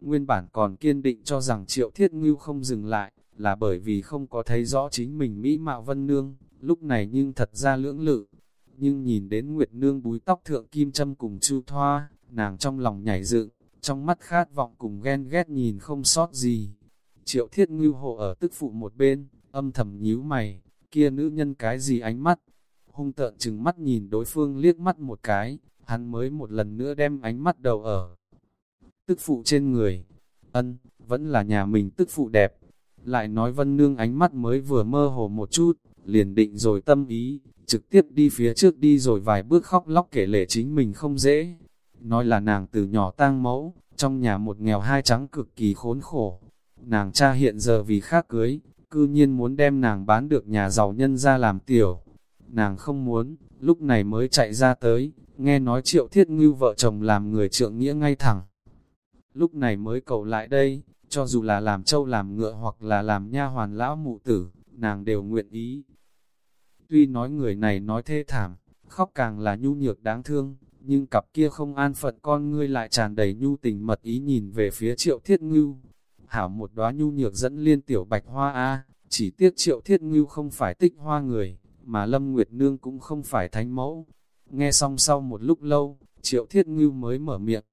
Nguyên bản còn kiên định cho rằng triệu thiết ngưu không dừng lại, là bởi vì không có thấy rõ chính mình Mỹ Mạo Vân Nương, lúc này nhưng thật ra lưỡng lự. Nhưng nhìn đến Nguyệt Nương búi tóc thượng kim châm cùng chu thoa, nàng trong lòng nhảy dựng, trong mắt khát vọng cùng ghen ghét nhìn không sót gì. Triệu thiết ngưu hộ ở tức phụ một bên, âm thầm nhíu mày, kia nữ nhân cái gì ánh mắt. Hung tợn chừng mắt nhìn đối phương liếc mắt một cái, hắn mới một lần nữa đem ánh mắt đầu ở. Tức phụ trên người, ân, vẫn là nhà mình tức phụ đẹp. Lại nói vân nương ánh mắt mới vừa mơ hồ một chút, liền định rồi tâm ý, trực tiếp đi phía trước đi rồi vài bước khóc lóc kể lể chính mình không dễ. Nói là nàng từ nhỏ tang mẫu, trong nhà một nghèo hai trắng cực kỳ khốn khổ. Nàng cha hiện giờ vì khác cưới, cư nhiên muốn đem nàng bán được nhà giàu nhân ra làm tiểu. Nàng không muốn, lúc này mới chạy ra tới, nghe nói triệu thiết ngưu vợ chồng làm người trượng nghĩa ngay thẳng. Lúc này mới cầu lại đây, cho dù là làm trâu làm ngựa hoặc là làm nha hoàn lão mụ tử, nàng đều nguyện ý. Tuy nói người này nói thê thảm, khóc càng là nhu nhược đáng thương, nhưng cặp kia không an phận con ngươi lại tràn đầy nhu tình mật ý nhìn về phía triệu thiết ngưu. Hảo một đóa nhu nhược dẫn liên tiểu bạch hoa A, chỉ tiếc triệu thiết ngưu không phải tích hoa người, mà Lâm Nguyệt Nương cũng không phải thánh mẫu. Nghe xong sau một lúc lâu, triệu thiết ngưu mới mở miệng.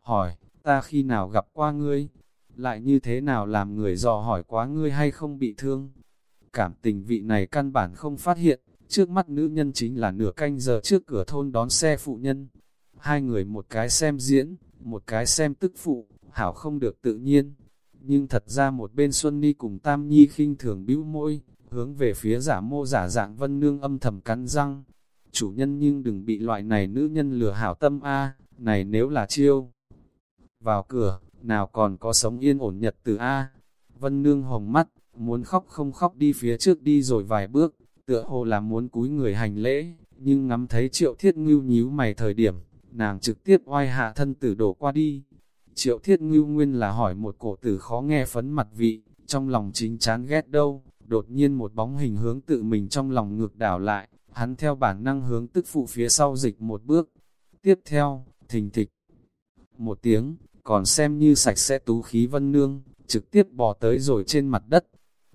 Hỏi, ta khi nào gặp qua ngươi? Lại như thế nào làm người dò hỏi quá ngươi hay không bị thương? Cảm tình vị này căn bản không phát hiện, trước mắt nữ nhân chính là nửa canh giờ trước cửa thôn đón xe phụ nhân. Hai người một cái xem diễn, một cái xem tức phụ, hảo không được tự nhiên. Nhưng thật ra một bên Xuân Ni cùng Tam Nhi khinh thường bĩu môi, hướng về phía giả mô giả dạng vân nương âm thầm cắn răng. Chủ nhân nhưng đừng bị loại này nữ nhân lừa hảo tâm A, này nếu là chiêu. Vào cửa, nào còn có sống yên ổn nhật từ A. Vân nương hồng mắt, muốn khóc không khóc đi phía trước đi rồi vài bước, tựa hồ là muốn cúi người hành lễ, nhưng ngắm thấy triệu thiết ngưu nhíu mày thời điểm, nàng trực tiếp oai hạ thân tử đổ qua đi. Triệu thiết ngưu nguyên là hỏi một cổ tử khó nghe phấn mặt vị, trong lòng chính chán ghét đâu, đột nhiên một bóng hình hướng tự mình trong lòng ngược đảo lại, hắn theo bản năng hướng tức phụ phía sau dịch một bước. Tiếp theo, thình thịch, một tiếng, còn xem như sạch sẽ tú khí vân nương, trực tiếp bò tới rồi trên mặt đất,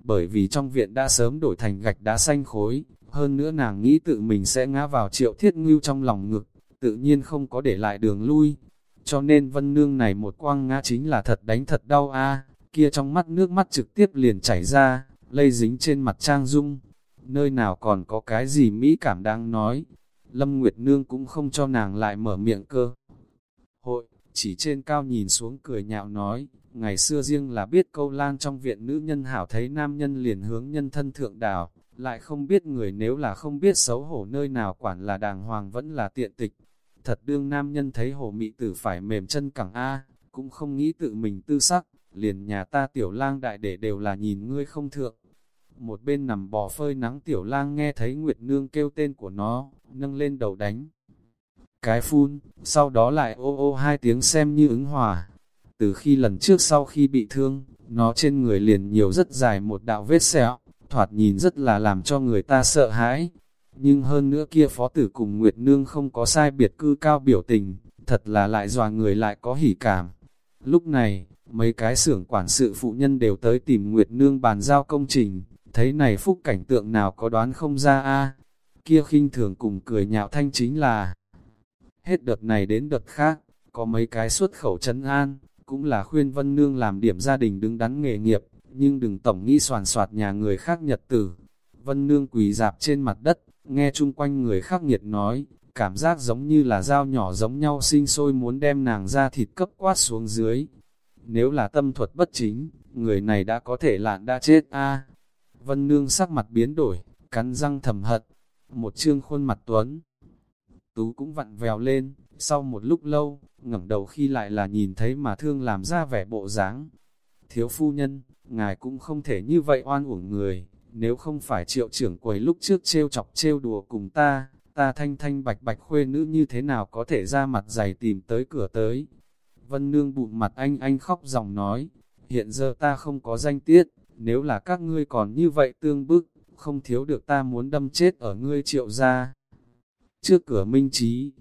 bởi vì trong viện đã sớm đổi thành gạch đá xanh khối, hơn nữa nàng nghĩ tự mình sẽ ngã vào triệu thiết ngưu trong lòng ngực, tự nhiên không có để lại đường lui. Cho nên vân nương này một quang ngã chính là thật đánh thật đau a kia trong mắt nước mắt trực tiếp liền chảy ra, lây dính trên mặt trang dung. Nơi nào còn có cái gì mỹ cảm đang nói, Lâm Nguyệt Nương cũng không cho nàng lại mở miệng cơ. Chỉ trên cao nhìn xuống cười nhạo nói, Ngày xưa riêng là biết câu lan trong viện nữ nhân hảo thấy nam nhân liền hướng nhân thân thượng đảo, lại không biết người nếu là không biết xấu hổ nơi nào quản là đàng hoàng vẫn là tiện tịch. Thật đương nam nhân thấy hồ mị tử phải mềm chân cẳng A, cũng không nghĩ tự mình tư sắc, liền nhà ta tiểu lang đại để đều là nhìn ngươi không thượng. Một bên nằm bò phơi nắng tiểu lang nghe thấy Nguyệt Nương kêu tên của nó, nâng lên đầu đánh. Cái phun, sau đó lại ô ô hai tiếng xem như ứng hòa, từ khi lần trước sau khi bị thương, nó trên người liền nhiều rất dài một đạo vết sẹo, thoạt nhìn rất là làm cho người ta sợ hãi. Nhưng hơn nữa kia phó tử cùng Nguyệt Nương không có sai biệt cư cao biểu tình, thật là lại dòa người lại có hỉ cảm. Lúc này, mấy cái xưởng quản sự phụ nhân đều tới tìm Nguyệt Nương bàn giao công trình, thấy này phúc cảnh tượng nào có đoán không ra a kia khinh thường cùng cười nhạo thanh chính là hết đợt này đến đợt khác, có mấy cái xuất khẩu chấn an, cũng là khuyên Vân Nương làm điểm gia đình đứng đắn nghề nghiệp, nhưng đừng tổng nghĩ soàn soạt nhà người khác nhật tử. Vân Nương quỳ dạp trên mặt đất, nghe chung quanh người khác nhiệt nói, cảm giác giống như là dao nhỏ giống nhau sinh sôi muốn đem nàng ra thịt cấp quát xuống dưới. Nếu là tâm thuật bất chính, người này đã có thể lạn đã chết a Vân Nương sắc mặt biến đổi, cắn răng thầm hận, một trương khuôn mặt tuấn. Tú cũng vặn vèo lên, sau một lúc lâu, ngẩng đầu khi lại là nhìn thấy mà thương làm ra vẻ bộ dáng. Thiếu phu nhân, ngài cũng không thể như vậy oan uổng người, nếu không phải triệu trưởng quầy lúc trước trêu chọc trêu đùa cùng ta, ta thanh thanh bạch bạch khuê nữ như thế nào có thể ra mặt dày tìm tới cửa tới. Vân nương bụng mặt anh anh khóc dòng nói, hiện giờ ta không có danh tiết, nếu là các ngươi còn như vậy tương bức, không thiếu được ta muốn đâm chết ở ngươi triệu gia Trước cửa minh trí,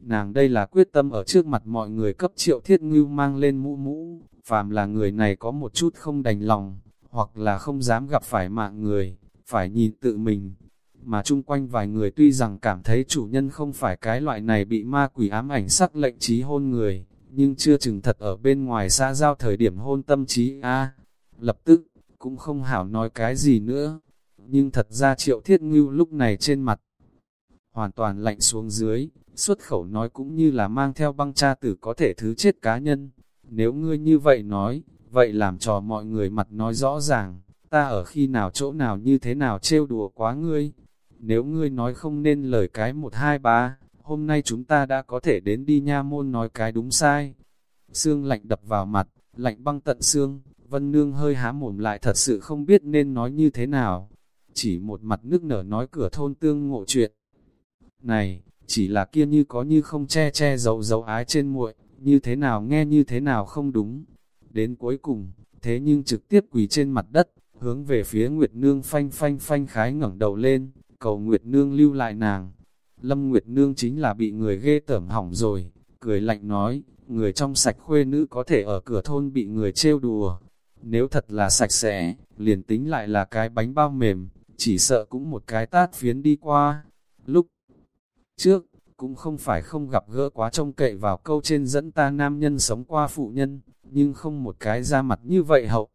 Nàng đây là quyết tâm ở trước mặt mọi người cấp triệu thiết ngưu mang lên mũ mũ, phàm là người này có một chút không đành lòng, hoặc là không dám gặp phải mạng người, phải nhìn tự mình. Mà chung quanh vài người tuy rằng cảm thấy chủ nhân không phải cái loại này bị ma quỷ ám ảnh sắc lệnh trí hôn người, nhưng chưa chừng thật ở bên ngoài xa giao thời điểm hôn tâm trí a Lập tức, cũng không hảo nói cái gì nữa. Nhưng thật ra triệu thiết ngưu lúc này trên mặt, hoàn toàn lạnh xuống dưới, xuất khẩu nói cũng như là mang theo băng cha tử có thể thứ chết cá nhân. Nếu ngươi như vậy nói, vậy làm trò mọi người mặt nói rõ ràng, ta ở khi nào chỗ nào như thế nào trêu đùa quá ngươi. Nếu ngươi nói không nên lời cái một hai ba, hôm nay chúng ta đã có thể đến đi nha môn nói cái đúng sai. Sương lạnh đập vào mặt, lạnh băng tận xương, Vân Nương hơi há mồm lại thật sự không biết nên nói như thế nào. Chỉ một mặt nước nở nói cửa thôn tương ngộ chuyện. Này, chỉ là kia như có như không che che giấu giấu ái trên muội, như thế nào nghe như thế nào không đúng. Đến cuối cùng, thế nhưng trực tiếp quỳ trên mặt đất, hướng về phía Nguyệt Nương phanh phanh phanh khái ngẩng đầu lên, cầu Nguyệt Nương lưu lại nàng. Lâm Nguyệt Nương chính là bị người ghê tởm hỏng rồi, cười lạnh nói, người trong sạch khuê nữ có thể ở cửa thôn bị người trêu đùa. Nếu thật là sạch sẽ, liền tính lại là cái bánh bao mềm, chỉ sợ cũng một cái tát phiến đi qua. Lúc trước, cũng không phải không gặp gỡ quá trông cậy vào câu trên dẫn ta nam nhân sống qua phụ nhân, nhưng không một cái ra mặt như vậy hậu.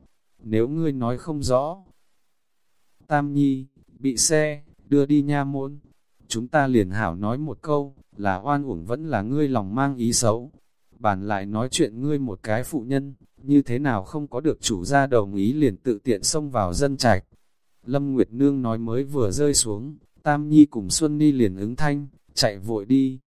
Nếu ngươi nói không rõ, Tam Nhi, bị xe, đưa đi nha môn, chúng ta liền hảo nói một câu, là oan uổng vẫn là ngươi lòng mang ý xấu. Bản lại nói chuyện ngươi một cái phụ nhân, như thế nào không có được chủ gia đồng ý liền tự tiện xông vào dân trạch. Lâm Nguyệt Nương nói mới vừa rơi xuống, Tam Nhi cùng Xuân Ni liền ứng thanh, chạy vội đi.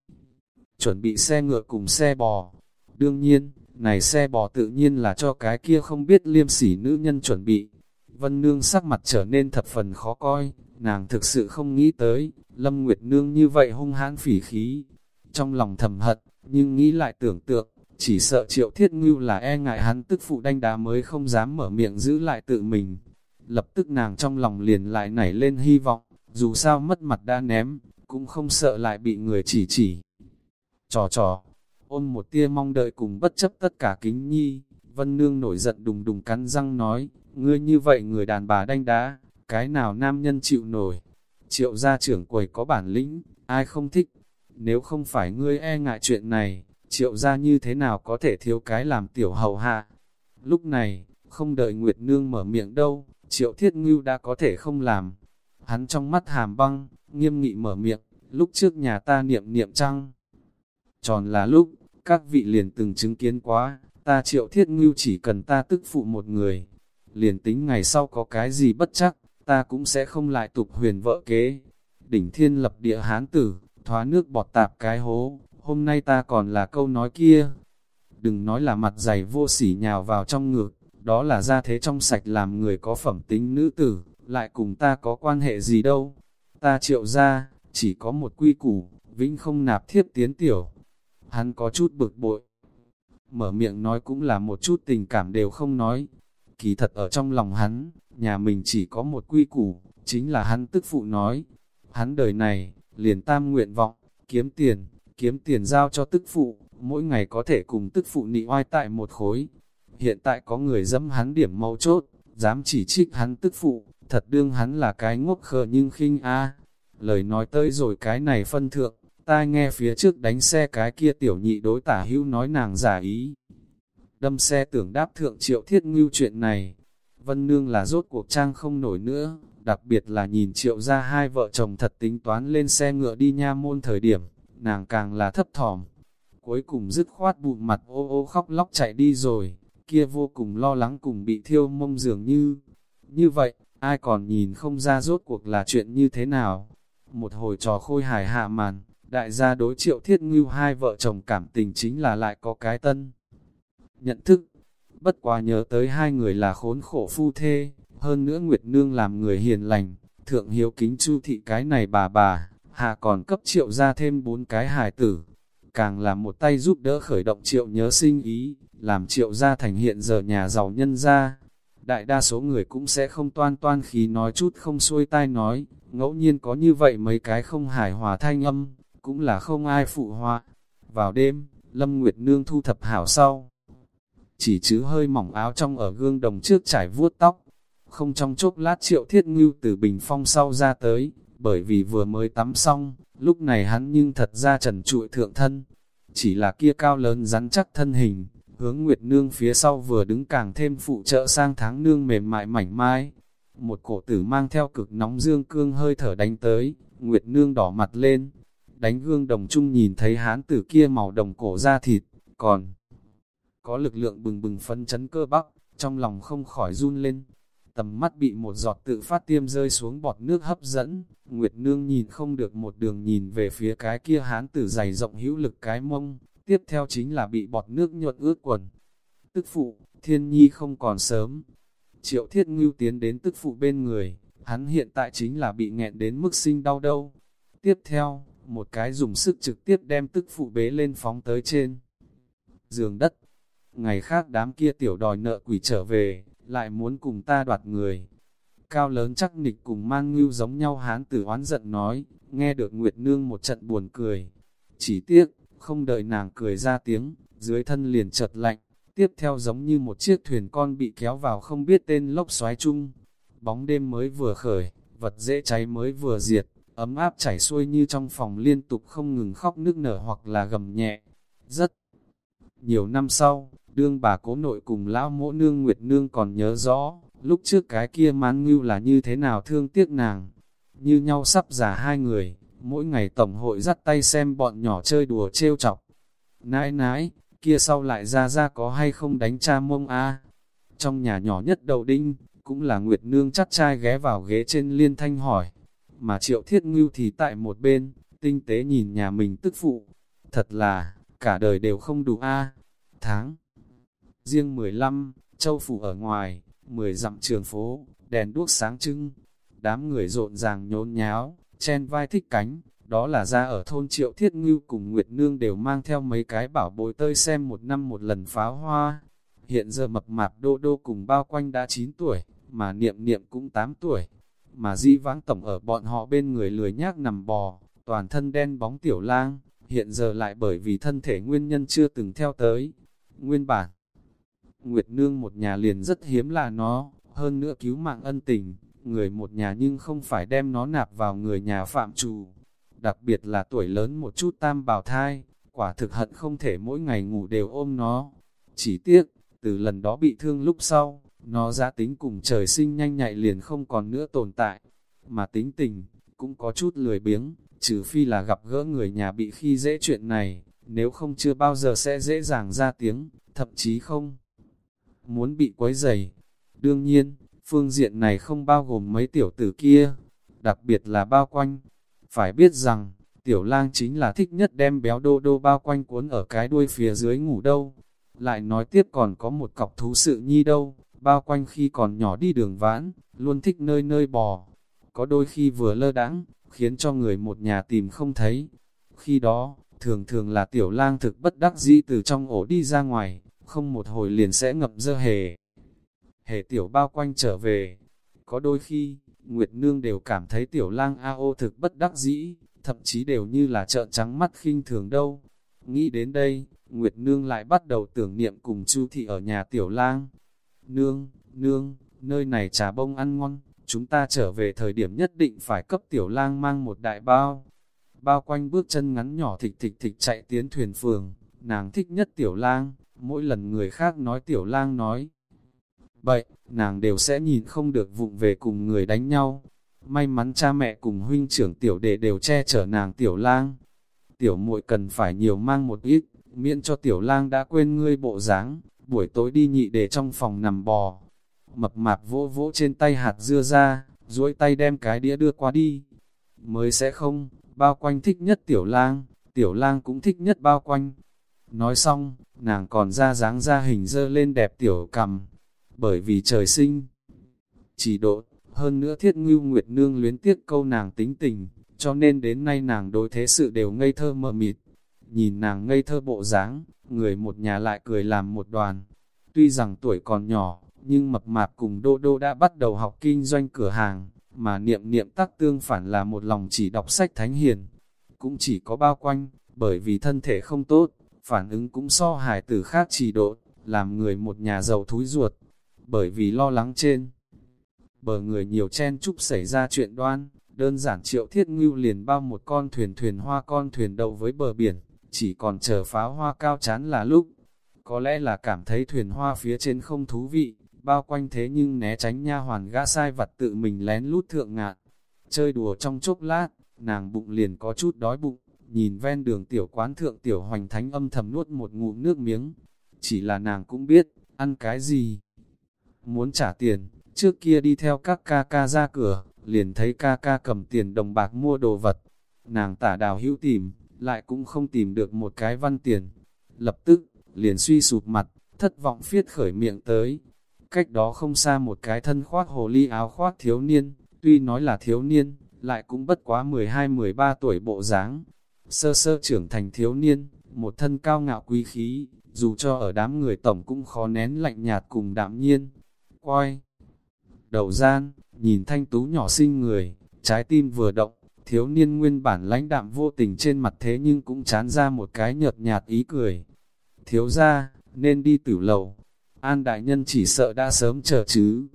Chuẩn bị xe ngựa cùng xe bò. Đương nhiên, này xe bò tự nhiên là cho cái kia không biết liêm sỉ nữ nhân chuẩn bị. Vân Nương sắc mặt trở nên thập phần khó coi, nàng thực sự không nghĩ tới, Lâm Nguyệt Nương như vậy hung hãn phỉ khí. Trong lòng thầm hận, nhưng nghĩ lại tưởng tượng, chỉ sợ triệu thiết ngưu là e ngại hắn tức phụ đanh đá mới không dám mở miệng giữ lại tự mình. Lập tức nàng trong lòng liền lại nảy lên hy vọng, dù sao mất mặt đã ném, cũng không sợ lại bị người chỉ chỉ. Trò trò, ôm một tia mong đợi cùng bất chấp tất cả kính nhi, Vân Nương nổi giận đùng đùng cắn răng nói, ngươi như vậy người đàn bà đanh đá, cái nào nam nhân chịu nổi. Triệu gia trưởng quầy có bản lĩnh, ai không thích. Nếu không phải ngươi e ngại chuyện này, triệu gia như thế nào có thể thiếu cái làm tiểu hầu hạ. Lúc này, không đợi Nguyệt Nương mở miệng đâu, triệu thiết ngưu đã có thể không làm. Hắn trong mắt hàm băng, nghiêm nghị mở miệng, lúc trước nhà ta niệm niệm trăng. Tròn là lúc, các vị liền từng chứng kiến quá, ta triệu thiết ngưu chỉ cần ta tức phụ một người. Liền tính ngày sau có cái gì bất chắc, ta cũng sẽ không lại tục huyền vợ kế. Đỉnh thiên lập địa hán tử, thoá nước bọt tạp cái hố, hôm nay ta còn là câu nói kia. Đừng nói là mặt dày vô sỉ nhào vào trong ngực, đó là ra thế trong sạch làm người có phẩm tính nữ tử, lại cùng ta có quan hệ gì đâu. Ta triệu ra, chỉ có một quy củ, vĩnh không nạp thiếp tiến tiểu. Hắn có chút bực bội. Mở miệng nói cũng là một chút tình cảm đều không nói. Kỳ thật ở trong lòng hắn, nhà mình chỉ có một quy củ, chính là hắn tức phụ nói. Hắn đời này, liền tam nguyện vọng, kiếm tiền, kiếm tiền giao cho tức phụ, mỗi ngày có thể cùng tức phụ nị oai tại một khối. Hiện tại có người dẫm hắn điểm mâu chốt, dám chỉ trích hắn tức phụ, thật đương hắn là cái ngốc khờ nhưng khinh a Lời nói tới rồi cái này phân thượng, ta nghe phía trước đánh xe cái kia tiểu nhị đối tả hữu nói nàng giả ý. Đâm xe tưởng đáp thượng triệu thiết ngưu chuyện này, Vân Nương là rốt cuộc trang không nổi nữa, đặc biệt là nhìn triệu ra hai vợ chồng thật tính toán lên xe ngựa đi nha môn thời điểm, nàng càng là thấp thỏm. Cuối cùng dứt khoát bụng mặt ô ô khóc lóc chạy đi rồi, kia vô cùng lo lắng cùng bị thiêu mông dường như. Như vậy, ai còn nhìn không ra rốt cuộc là chuyện như thế nào. Một hồi trò khôi hài hạ màn, đại gia đối triệu thiết ngưu hai vợ chồng cảm tình chính là lại có cái tân. Nhận thức, bất quá nhớ tới hai người là khốn khổ phu thê, hơn nữa Nguyệt Nương làm người hiền lành, thượng hiếu kính chu thị cái này bà bà, hạ còn cấp triệu ra thêm bốn cái hài tử, càng là một tay giúp đỡ khởi động triệu nhớ sinh ý, làm triệu gia thành hiện giờ nhà giàu nhân gia Đại đa số người cũng sẽ không toan toan khí nói chút không xuôi tai nói, ngẫu nhiên có như vậy mấy cái không hài hòa thanh âm, cũng là không ai phụ họa. Vào đêm, Lâm Nguyệt Nương thu thập hảo sau chỉ chứ hơi mỏng áo trong ở gương đồng trước trải vuốt tóc. Không trong chốc lát triệu thiết ngưu từ bình phong sau ra tới, bởi vì vừa mới tắm xong, lúc này hắn nhưng thật ra trần trụi thượng thân. Chỉ là kia cao lớn rắn chắc thân hình, hướng Nguyệt Nương phía sau vừa đứng càng thêm phụ trợ sang tháng nương mềm mại mảnh mai. Một cổ tử mang theo cực nóng dương cương hơi thở đánh tới, Nguyệt Nương đỏ mặt lên, đánh gương đồng chung nhìn thấy hán tử kia màu đồng cổ da thịt, còn có lực lượng bừng bừng phân chấn cơ bắp, trong lòng không khỏi run lên. Tầm mắt bị một giọt tự phát tiêm rơi xuống bọt nước hấp dẫn, Nguyệt Nương nhìn không được một đường nhìn về phía cái kia hán tử dày rộng hữu lực cái mông, tiếp theo chính là bị bọt nước nhuận ướt quần. Tức phụ, thiên nhi không còn sớm. Triệu thiết ngưu tiến đến tức phụ bên người, hắn hiện tại chính là bị nghẹn đến mức sinh đau đâu. Tiếp theo, một cái dùng sức trực tiếp đem tức phụ bế lên phóng tới trên giường đất. Ngày khác đám kia tiểu đòi nợ quỷ trở về, lại muốn cùng ta đoạt người. Cao lớn chắc nịch cùng mang ngưu giống nhau hán tử oán giận nói, nghe được Nguyệt Nương một trận buồn cười. Chỉ tiếc, không đợi nàng cười ra tiếng, dưới thân liền chợt lạnh, tiếp theo giống như một chiếc thuyền con bị kéo vào không biết tên lốc xoáy chung. Bóng đêm mới vừa khởi, vật dễ cháy mới vừa diệt, ấm áp chảy xuôi như trong phòng liên tục không ngừng khóc nước nở hoặc là gầm nhẹ. Rất nhiều năm sau, đương bà cố nội cùng lão mỗ nương Nguyệt Nương còn nhớ rõ, lúc trước cái kia mán ngưu là như thế nào thương tiếc nàng. Như nhau sắp già hai người, mỗi ngày tổng hội dắt tay xem bọn nhỏ chơi đùa trêu chọc. Nãi nãi, kia sau lại ra ra có hay không đánh cha mông a Trong nhà nhỏ nhất đầu đinh, cũng là Nguyệt Nương chắc trai ghé vào ghế trên liên thanh hỏi. Mà triệu thiết ngưu thì tại một bên, tinh tế nhìn nhà mình tức phụ. Thật là, cả đời đều không đủ a Tháng Riêng 15, châu phủ ở ngoài, 10 dặm trường phố, đèn đuốc sáng trưng, đám người rộn ràng nhốn nháo, chen vai thích cánh, đó là ra ở thôn Triệu Thiết Ngưu cùng Nguyệt Nương đều mang theo mấy cái bảo bối tơi xem một năm một lần pháo hoa. Hiện giờ mập mạp đô đô cùng bao quanh đã 9 tuổi, mà niệm niệm cũng 8 tuổi, mà di vãng tổng ở bọn họ bên người lười nhác nằm bò, toàn thân đen bóng tiểu lang, hiện giờ lại bởi vì thân thể nguyên nhân chưa từng theo tới. Nguyên bản, Nguyệt Nương một nhà liền rất hiếm là nó, hơn nữa cứu mạng ân tình, người một nhà nhưng không phải đem nó nạp vào người nhà phạm trù. Đặc biệt là tuổi lớn một chút tam bào thai, quả thực hận không thể mỗi ngày ngủ đều ôm nó. Chỉ tiếc, từ lần đó bị thương lúc sau, nó ra tính cùng trời sinh nhanh nhạy liền không còn nữa tồn tại. Mà tính tình, cũng có chút lười biếng, trừ phi là gặp gỡ người nhà bị khi dễ chuyện này, nếu không chưa bao giờ sẽ dễ dàng ra tiếng, thậm chí không muốn bị quấy dày. Đương nhiên, phương diện này không bao gồm mấy tiểu tử kia, đặc biệt là bao quanh. Phải biết rằng, tiểu lang chính là thích nhất đem béo đô đô bao quanh cuốn ở cái đuôi phía dưới ngủ đâu. Lại nói tiếp còn có một cọc thú sự nhi đâu, bao quanh khi còn nhỏ đi đường vãn, luôn thích nơi nơi bò. Có đôi khi vừa lơ đãng khiến cho người một nhà tìm không thấy. Khi đó, thường thường là tiểu lang thực bất đắc dĩ từ trong ổ đi ra ngoài, không một hồi liền sẽ ngập dơ hề. Hề tiểu bao quanh trở về, có đôi khi, Nguyệt Nương đều cảm thấy tiểu lang a ô thực bất đắc dĩ, thậm chí đều như là trợn trắng mắt khinh thường đâu. Nghĩ đến đây, Nguyệt Nương lại bắt đầu tưởng niệm cùng Chu Thị ở nhà tiểu lang. Nương, nương, nơi này trà bông ăn ngon, chúng ta trở về thời điểm nhất định phải cấp tiểu lang mang một đại bao. Bao quanh bước chân ngắn nhỏ thịch thịch thịch chạy tiến thuyền phường, nàng thích nhất tiểu lang, mỗi lần người khác nói tiểu lang nói. Vậy, nàng đều sẽ nhìn không được vụng về cùng người đánh nhau. May mắn cha mẹ cùng huynh trưởng tiểu đệ đều che chở nàng tiểu lang. Tiểu muội cần phải nhiều mang một ít, miễn cho tiểu lang đã quên ngươi bộ dáng buổi tối đi nhị để trong phòng nằm bò. Mập mạp vỗ vỗ trên tay hạt dưa ra, duỗi tay đem cái đĩa đưa qua đi. Mới sẽ không, bao quanh thích nhất tiểu lang, tiểu lang cũng thích nhất bao quanh. Nói xong, nàng còn ra dáng ra hình dơ lên đẹp tiểu cầm, bởi vì trời sinh. Chỉ độ, hơn nữa thiết ngưu nguyệt nương luyến tiếc câu nàng tính tình, cho nên đến nay nàng đối thế sự đều ngây thơ mờ mịt. Nhìn nàng ngây thơ bộ dáng, người một nhà lại cười làm một đoàn. Tuy rằng tuổi còn nhỏ, nhưng mập mạp cùng Đô Đô đã bắt đầu học kinh doanh cửa hàng, mà niệm niệm tắc tương phản là một lòng chỉ đọc sách thánh hiền. Cũng chỉ có bao quanh, bởi vì thân thể không tốt, phản ứng cũng so hài tử khác chỉ độ, làm người một nhà giàu thúi ruột, bởi vì lo lắng trên. Bờ người nhiều chen chúc xảy ra chuyện đoan, đơn giản triệu thiết ngưu liền bao một con thuyền thuyền hoa con thuyền đậu với bờ biển, chỉ còn chờ pháo hoa cao chán là lúc. Có lẽ là cảm thấy thuyền hoa phía trên không thú vị, bao quanh thế nhưng né tránh nha hoàn gã sai vặt tự mình lén lút thượng ngạn. Chơi đùa trong chốc lát, nàng bụng liền có chút đói bụng, nhìn ven đường tiểu quán thượng tiểu hoành thánh âm thầm nuốt một ngụm nước miếng. Chỉ là nàng cũng biết, ăn cái gì. Muốn trả tiền, trước kia đi theo các ca ca ra cửa, liền thấy ca ca cầm tiền đồng bạc mua đồ vật. Nàng tả đào hữu tìm, lại cũng không tìm được một cái văn tiền. Lập tức, liền suy sụp mặt, thất vọng phiết khởi miệng tới. Cách đó không xa một cái thân khoác hồ ly áo khoác thiếu niên, tuy nói là thiếu niên, lại cũng bất quá 12-13 tuổi bộ dáng. Sơ sơ trưởng thành thiếu niên, một thân cao ngạo quý khí, dù cho ở đám người tổng cũng khó nén lạnh nhạt cùng đạm nhiên. Quay! Đầu gian, nhìn thanh tú nhỏ xinh người, trái tim vừa động, thiếu niên nguyên bản lãnh đạm vô tình trên mặt thế nhưng cũng chán ra một cái nhợt nhạt ý cười. Thiếu ra, nên đi tử lầu, An đại nhân chỉ sợ đã sớm chờ chứ.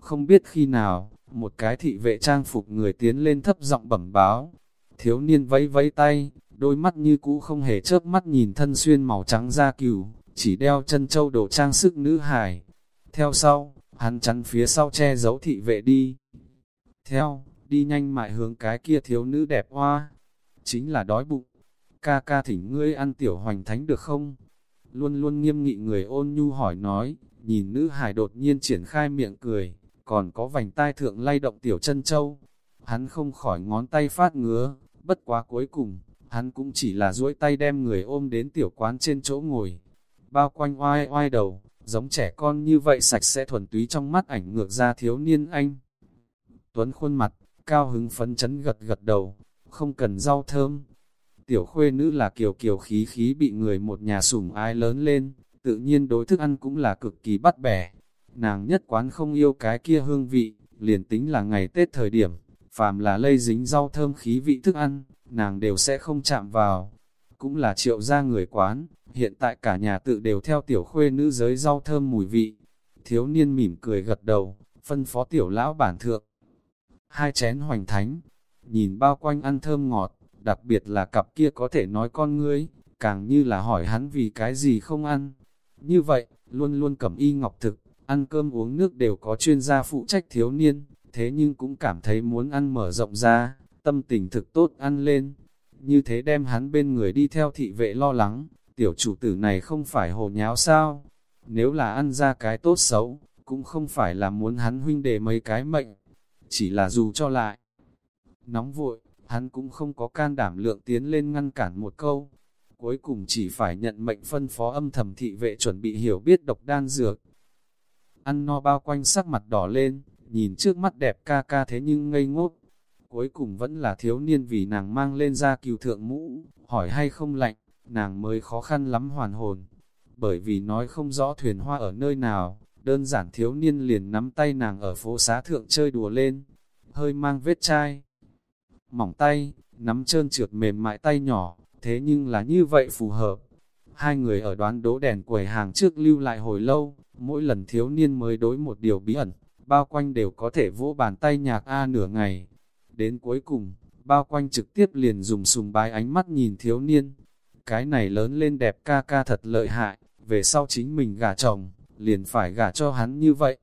Không biết khi nào, một cái thị vệ trang phục người tiến lên thấp giọng bẩm báo. Thiếu niên vẫy vẫy tay, đôi mắt như cũ không hề chớp mắt nhìn thân xuyên màu trắng da cừu, chỉ đeo chân châu đồ trang sức nữ hài. Theo sau, hắn chắn phía sau che giấu thị vệ đi. Theo, đi nhanh mại hướng cái kia thiếu nữ đẹp hoa. Chính là đói bụng. Ca ca thỉnh ngươi ăn tiểu hoành thánh được không? Luôn luôn nghiêm nghị người ôn nhu hỏi nói, nhìn nữ hải đột nhiên triển khai miệng cười, còn có vành tai thượng lay động tiểu chân châu. Hắn không khỏi ngón tay phát ngứa, bất quá cuối cùng, hắn cũng chỉ là duỗi tay đem người ôm đến tiểu quán trên chỗ ngồi. Bao quanh oai oai đầu, giống trẻ con như vậy sạch sẽ thuần túy trong mắt ảnh ngược ra thiếu niên anh. Tuấn khuôn mặt, cao hứng phấn chấn gật gật đầu, không cần rau thơm. Tiểu khuê nữ là kiều kiều khí khí bị người một nhà sủng ai lớn lên, tự nhiên đối thức ăn cũng là cực kỳ bắt bẻ. Nàng nhất quán không yêu cái kia hương vị, liền tính là ngày Tết thời điểm, phàm là lây dính rau thơm khí vị thức ăn, nàng đều sẽ không chạm vào. Cũng là triệu gia người quán, hiện tại cả nhà tự đều theo tiểu khuê nữ giới rau thơm mùi vị. Thiếu niên mỉm cười gật đầu, phân phó tiểu lão bản thượng. Hai chén hoành thánh, nhìn bao quanh ăn thơm ngọt, đặc biệt là cặp kia có thể nói con ngươi, càng như là hỏi hắn vì cái gì không ăn. Như vậy, luôn luôn cầm y ngọc thực, ăn cơm uống nước đều có chuyên gia phụ trách thiếu niên, thế nhưng cũng cảm thấy muốn ăn mở rộng ra, tâm tình thực tốt ăn lên. Như thế đem hắn bên người đi theo thị vệ lo lắng, tiểu chủ tử này không phải hồ nháo sao? Nếu là ăn ra cái tốt xấu, cũng không phải là muốn hắn huynh đề mấy cái mệnh, chỉ là dù cho lại. Nóng vội, hắn cũng không có can đảm lượng tiến lên ngăn cản một câu. Cuối cùng chỉ phải nhận mệnh phân phó âm thầm thị vệ chuẩn bị hiểu biết độc đan dược. Ăn no bao quanh sắc mặt đỏ lên, nhìn trước mắt đẹp ca ca thế nhưng ngây ngốc. Cuối cùng vẫn là thiếu niên vì nàng mang lên ra cừu thượng mũ, hỏi hay không lạnh, nàng mới khó khăn lắm hoàn hồn. Bởi vì nói không rõ thuyền hoa ở nơi nào, đơn giản thiếu niên liền nắm tay nàng ở phố xá thượng chơi đùa lên, hơi mang vết chai mỏng tay, nắm trơn trượt mềm mại tay nhỏ, thế nhưng là như vậy phù hợp. Hai người ở đoán đố đèn quầy hàng trước lưu lại hồi lâu, mỗi lần thiếu niên mới đối một điều bí ẩn, bao quanh đều có thể vỗ bàn tay nhạc A nửa ngày. Đến cuối cùng, bao quanh trực tiếp liền dùng sùng bái ánh mắt nhìn thiếu niên. Cái này lớn lên đẹp ca ca thật lợi hại, về sau chính mình gả chồng, liền phải gả cho hắn như vậy.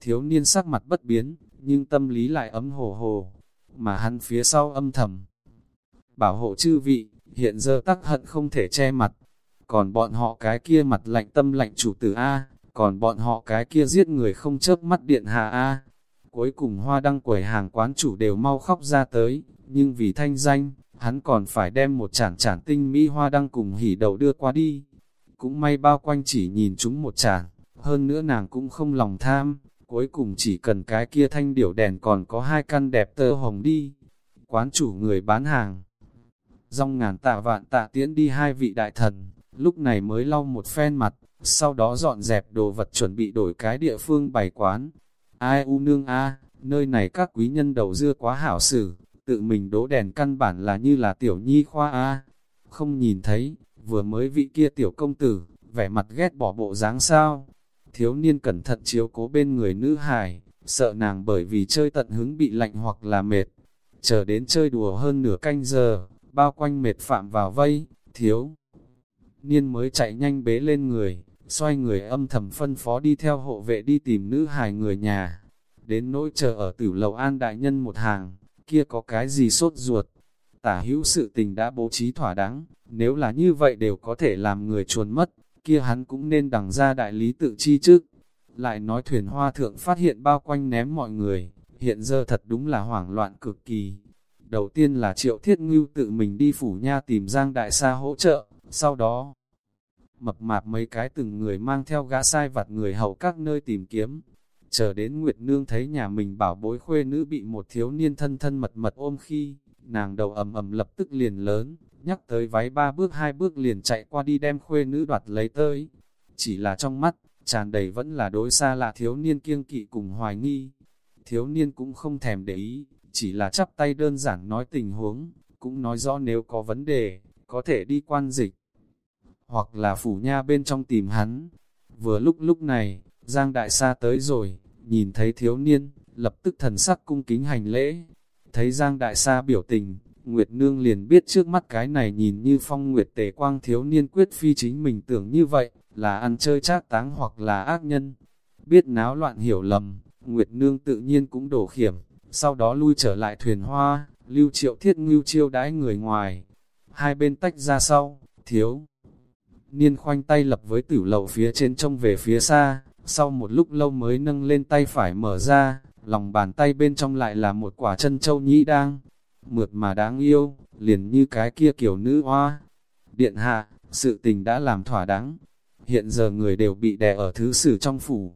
Thiếu niên sắc mặt bất biến, nhưng tâm lý lại ấm hồ hồ, mà hắn phía sau âm thầm. Bảo hộ chư vị, hiện giờ tắc hận không thể che mặt, còn bọn họ cái kia mặt lạnh tâm lạnh chủ tử A, còn bọn họ cái kia giết người không chớp mắt điện hạ A. Cuối cùng hoa đăng quẩy hàng quán chủ đều mau khóc ra tới, nhưng vì thanh danh, hắn còn phải đem một chản chản tinh mỹ hoa đăng cùng hỉ đầu đưa qua đi. Cũng may bao quanh chỉ nhìn chúng một chản, hơn nữa nàng cũng không lòng tham, cuối cùng chỉ cần cái kia thanh điểu đèn còn có hai căn đẹp tơ hồng đi. Quán chủ người bán hàng. Dòng ngàn tạ vạn tạ tiễn đi hai vị đại thần, lúc này mới lau một phen mặt, sau đó dọn dẹp đồ vật chuẩn bị đổi cái địa phương bày quán. Ai u nương a nơi này các quý nhân đầu dưa quá hảo xử, tự mình đố đèn căn bản là như là tiểu nhi khoa a Không nhìn thấy, vừa mới vị kia tiểu công tử, vẻ mặt ghét bỏ bộ dáng sao. Thiếu niên cẩn thận chiếu cố bên người nữ hài, sợ nàng bởi vì chơi tận hứng bị lạnh hoặc là mệt. Chờ đến chơi đùa hơn nửa canh giờ, bao quanh mệt phạm vào vây, thiếu. Niên mới chạy nhanh bế lên người, xoay người âm thầm phân phó đi theo hộ vệ đi tìm nữ hài người nhà. Đến nỗi chờ ở tử lầu an đại nhân một hàng, kia có cái gì sốt ruột. Tả hữu sự tình đã bố trí thỏa đáng, nếu là như vậy đều có thể làm người chuồn mất, kia hắn cũng nên đằng ra đại lý tự chi trước. Lại nói thuyền hoa thượng phát hiện bao quanh ném mọi người, hiện giờ thật đúng là hoảng loạn cực kỳ. Đầu tiên là triệu thiết ngưu tự mình đi phủ nha tìm Giang Đại Sa hỗ trợ, sau đó mập mạp mấy cái từng người mang theo gã sai vặt người hầu các nơi tìm kiếm. Chờ đến Nguyệt Nương thấy nhà mình bảo bối khuê nữ bị một thiếu niên thân thân mật mật ôm khi, nàng đầu ầm ầm lập tức liền lớn, nhắc tới váy ba bước hai bước liền chạy qua đi đem khuê nữ đoạt lấy tới. Chỉ là trong mắt, tràn đầy vẫn là đối xa lạ thiếu niên kiêng kỵ cùng hoài nghi. Thiếu niên cũng không thèm để ý, chỉ là chắp tay đơn giản nói tình huống, cũng nói rõ nếu có vấn đề, có thể đi quan dịch hoặc là phủ nha bên trong tìm hắn. Vừa lúc lúc này, Giang Đại Sa tới rồi, nhìn thấy thiếu niên, lập tức thần sắc cung kính hành lễ. Thấy Giang Đại Sa biểu tình, Nguyệt Nương liền biết trước mắt cái này nhìn như phong Nguyệt tề quang thiếu niên quyết phi chính mình tưởng như vậy, là ăn chơi trác táng hoặc là ác nhân. Biết náo loạn hiểu lầm, Nguyệt Nương tự nhiên cũng đổ khiểm, sau đó lui trở lại thuyền hoa, lưu triệu thiết ngưu chiêu đãi người ngoài. Hai bên tách ra sau, thiếu Niên khoanh tay lập với tử lầu phía trên trông về phía xa, sau một lúc lâu mới nâng lên tay phải mở ra, lòng bàn tay bên trong lại là một quả chân châu nhĩ đang, mượt mà đáng yêu, liền như cái kia kiểu nữ hoa. Điện hạ, sự tình đã làm thỏa đáng, hiện giờ người đều bị đè ở thứ sử trong phủ.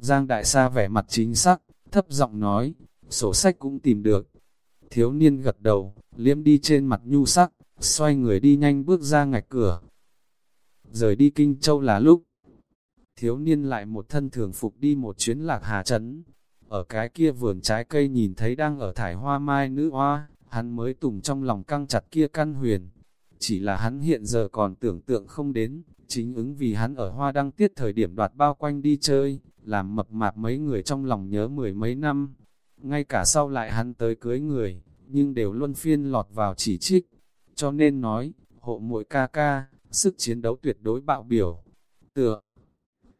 Giang đại sa vẻ mặt chính xác, thấp giọng nói, sổ sách cũng tìm được. Thiếu niên gật đầu, liếm đi trên mặt nhu sắc, xoay người đi nhanh bước ra ngạch cửa, rời đi Kinh Châu là lúc. Thiếu niên lại một thân thường phục đi một chuyến lạc hà trấn. Ở cái kia vườn trái cây nhìn thấy đang ở thải hoa mai nữ hoa, hắn mới tùng trong lòng căng chặt kia căn huyền. Chỉ là hắn hiện giờ còn tưởng tượng không đến, chính ứng vì hắn ở hoa đăng tiết thời điểm đoạt bao quanh đi chơi, làm mập mạp mấy người trong lòng nhớ mười mấy năm. Ngay cả sau lại hắn tới cưới người, nhưng đều luân phiên lọt vào chỉ trích. Cho nên nói, hộ muội ca ca, sức chiến đấu tuyệt đối bạo biểu. Tựa,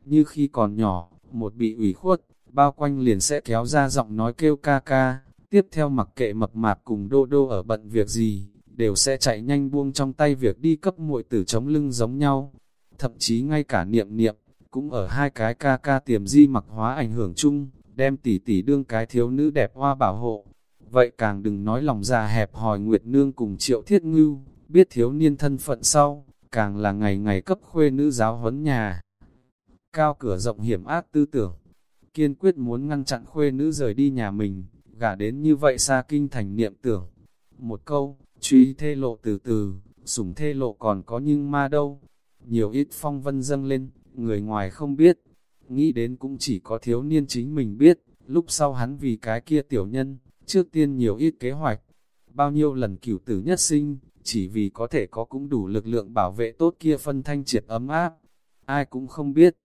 như khi còn nhỏ, một bị ủy khuất, bao quanh liền sẽ kéo ra giọng nói kêu ca ca, tiếp theo mặc kệ mập mạp cùng đô đô ở bận việc gì, đều sẽ chạy nhanh buông trong tay việc đi cấp muội tử chống lưng giống nhau. Thậm chí ngay cả niệm niệm, cũng ở hai cái ca ca tiềm di mặc hóa ảnh hưởng chung, đem tỷ tỷ đương cái thiếu nữ đẹp hoa bảo hộ. Vậy càng đừng nói lòng già hẹp hòi Nguyệt Nương cùng Triệu Thiết Ngưu, biết thiếu niên thân phận sau, càng là ngày ngày cấp khuê nữ giáo huấn nhà. Cao cửa rộng hiểm ác tư tưởng, kiên quyết muốn ngăn chặn khuê nữ rời đi nhà mình, gả đến như vậy xa kinh thành niệm tưởng. Một câu, truy thê lộ từ từ, sủng thê lộ còn có nhưng ma đâu. Nhiều ít phong vân dâng lên, người ngoài không biết, nghĩ đến cũng chỉ có thiếu niên chính mình biết, lúc sau hắn vì cái kia tiểu nhân, trước tiên nhiều ít kế hoạch, bao nhiêu lần cửu tử nhất sinh, chỉ vì có thể có cũng đủ lực lượng bảo vệ tốt kia phân thanh triệt ấm áp. Ai cũng không biết.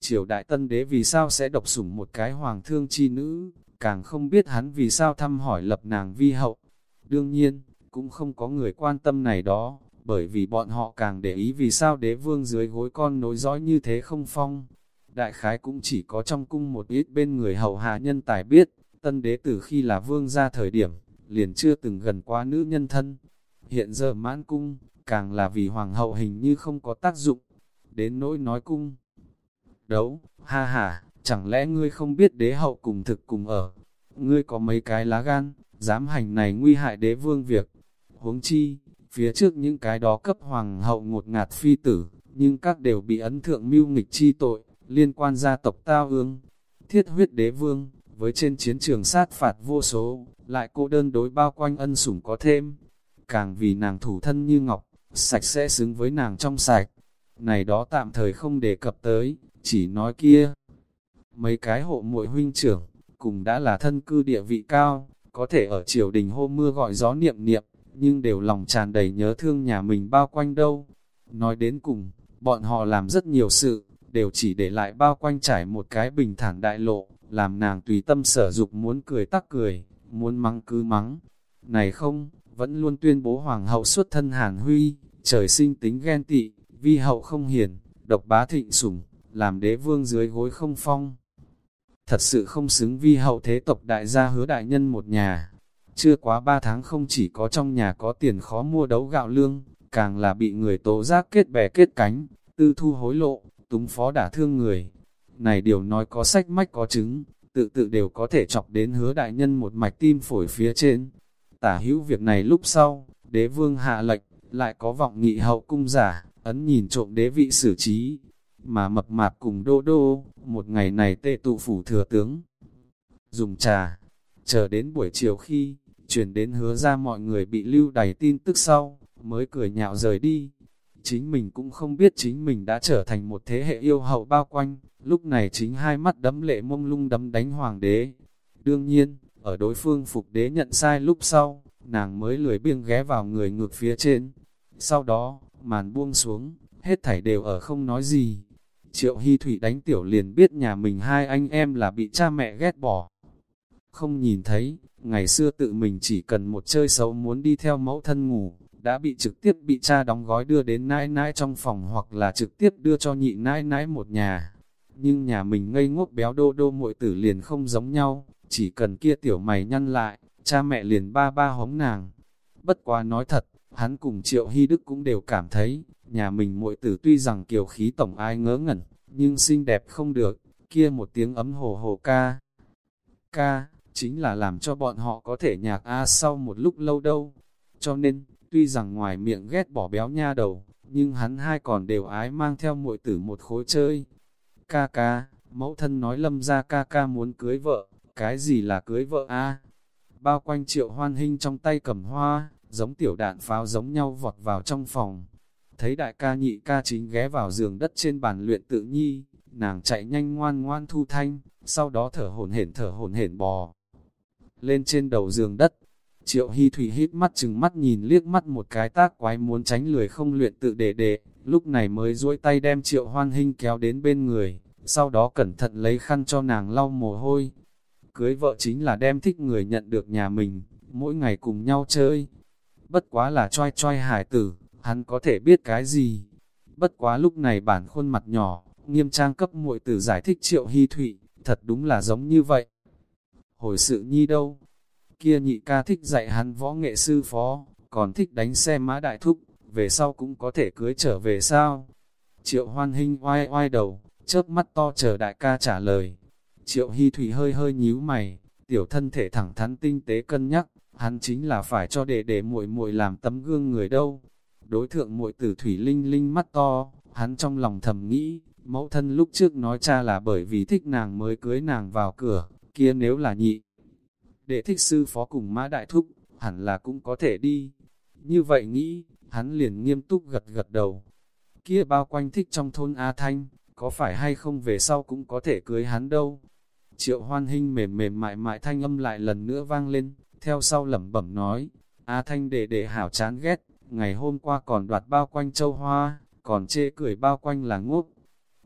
Triều đại tân đế vì sao sẽ độc sủng một cái hoàng thương chi nữ, càng không biết hắn vì sao thăm hỏi lập nàng vi hậu. Đương nhiên, cũng không có người quan tâm này đó, bởi vì bọn họ càng để ý vì sao đế vương dưới gối con nối dõi như thế không phong. Đại khái cũng chỉ có trong cung một ít bên người hậu hạ nhân tài biết, tân đế từ khi là vương ra thời điểm, liền chưa từng gần qua nữ nhân thân, Hiện giờ mãn cung, càng là vì hoàng hậu hình như không có tác dụng, đến nỗi nói cung. Đấu, ha ha, chẳng lẽ ngươi không biết đế hậu cùng thực cùng ở, ngươi có mấy cái lá gan, dám hành này nguy hại đế vương việc. Huống chi, phía trước những cái đó cấp hoàng hậu ngột ngạt phi tử, nhưng các đều bị ấn thượng mưu nghịch chi tội, liên quan gia tộc tao ương. Thiết huyết đế vương, với trên chiến trường sát phạt vô số, lại cô đơn đối bao quanh ân sủng có thêm, càng vì nàng thủ thân như ngọc, sạch sẽ xứng với nàng trong sạch. Này đó tạm thời không đề cập tới, chỉ nói kia. Mấy cái hộ muội huynh trưởng, cùng đã là thân cư địa vị cao, có thể ở triều đình hô mưa gọi gió niệm niệm, nhưng đều lòng tràn đầy nhớ thương nhà mình bao quanh đâu. Nói đến cùng, bọn họ làm rất nhiều sự, đều chỉ để lại bao quanh trải một cái bình thản đại lộ, làm nàng tùy tâm sở dục muốn cười tắc cười, muốn mắng cứ mắng. Này không, vẫn luôn tuyên bố hoàng hậu xuất thân hàn huy, trời sinh tính ghen tị, vi hậu không hiền, độc bá thịnh sủng, làm đế vương dưới gối không phong. Thật sự không xứng vi hậu thế tộc đại gia hứa đại nhân một nhà. Chưa quá ba tháng không chỉ có trong nhà có tiền khó mua đấu gạo lương, càng là bị người tố giác kết bè kết cánh, tư thu hối lộ, túng phó đả thương người. Này điều nói có sách mách có chứng, tự tự đều có thể chọc đến hứa đại nhân một mạch tim phổi phía trên. Tả hữu việc này lúc sau, đế vương hạ lệnh, lại có vọng nghị hậu cung giả, ấn nhìn trộm đế vị xử trí. Mà mập mạp cùng đô đô, một ngày này tê tụ phủ thừa tướng. Dùng trà, chờ đến buổi chiều khi, chuyển đến hứa ra mọi người bị lưu đày tin tức sau, mới cười nhạo rời đi. Chính mình cũng không biết chính mình đã trở thành một thế hệ yêu hậu bao quanh, lúc này chính hai mắt đấm lệ mông lung đấm đánh hoàng đế. Đương nhiên, ở đối phương phục đế nhận sai lúc sau, nàng mới lười biêng ghé vào người ngược phía trên. Sau đó, màn buông xuống, hết thảy đều ở không nói gì. Triệu Hy Thủy đánh tiểu liền biết nhà mình hai anh em là bị cha mẹ ghét bỏ. Không nhìn thấy, ngày xưa tự mình chỉ cần một chơi xấu muốn đi theo mẫu thân ngủ, đã bị trực tiếp bị cha đóng gói đưa đến nãi nãi trong phòng hoặc là trực tiếp đưa cho nhị nãi nãi một nhà. Nhưng nhà mình ngây ngốc béo đô đô muội tử liền không giống nhau, chỉ cần kia tiểu mày nhăn lại, cha mẹ liền ba ba hống nàng. Bất quá nói thật, hắn cùng Triệu Hy Đức cũng đều cảm thấy, nhà mình muội tử tuy rằng kiều khí tổng ai ngớ ngẩn, nhưng xinh đẹp không được, kia một tiếng ấm hồ hồ ca. Ca, chính là làm cho bọn họ có thể nhạc A sau một lúc lâu đâu. Cho nên, tuy rằng ngoài miệng ghét bỏ béo nha đầu, nhưng hắn hai còn đều ái mang theo muội tử một khối chơi. Ca ca, mẫu thân nói lâm ra ca ca muốn cưới vợ, cái gì là cưới vợ a Bao quanh triệu hoan hình trong tay cầm hoa, giống tiểu đạn pháo giống nhau vọt vào trong phòng. Thấy đại ca nhị ca chính ghé vào giường đất trên bàn luyện tự nhi, nàng chạy nhanh ngoan ngoan thu thanh, sau đó thở hổn hển thở hổn hển bò. Lên trên đầu giường đất, triệu hy thủy hít mắt chừng mắt nhìn liếc mắt một cái tác quái muốn tránh lười không luyện tự để đệ, lúc này mới duỗi tay đem triệu hoan hình kéo đến bên người, sau đó cẩn thận lấy khăn cho nàng lau mồ hôi. Cưới vợ chính là đem thích người nhận được nhà mình, mỗi ngày cùng nhau chơi. Bất quá là choi choi hải tử, hắn có thể biết cái gì. Bất quá lúc này bản khuôn mặt nhỏ, nghiêm trang cấp muội tử giải thích triệu hy thụy, thật đúng là giống như vậy. Hồi sự nhi đâu? Kia nhị ca thích dạy hắn võ nghệ sư phó, còn thích đánh xe mã đại thúc, về sau cũng có thể cưới trở về sao? Triệu hoan hình oai oai đầu, chớp mắt to chờ đại ca trả lời. Triệu hy thủy hơi hơi nhíu mày, tiểu thân thể thẳng thắn tinh tế cân nhắc, hắn chính là phải cho đệ đệ muội muội làm tấm gương người đâu đối thượng muội tử thủy linh linh mắt to, hắn trong lòng thầm nghĩ, mẫu thân lúc trước nói cha là bởi vì thích nàng mới cưới nàng vào cửa, kia nếu là nhị. đệ thích sư phó cùng mã đại thúc, hẳn là cũng có thể đi. Như vậy nghĩ, hắn liền nghiêm túc gật gật đầu. Kia bao quanh thích trong thôn A Thanh, có phải hay không về sau cũng có thể cưới hắn đâu. Triệu hoan hinh mềm mềm mại mại thanh âm lại lần nữa vang lên, theo sau lẩm bẩm nói, A Thanh đệ đệ hảo chán ghét, ngày hôm qua còn đoạt bao quanh châu hoa, còn chê cười bao quanh là ngốc.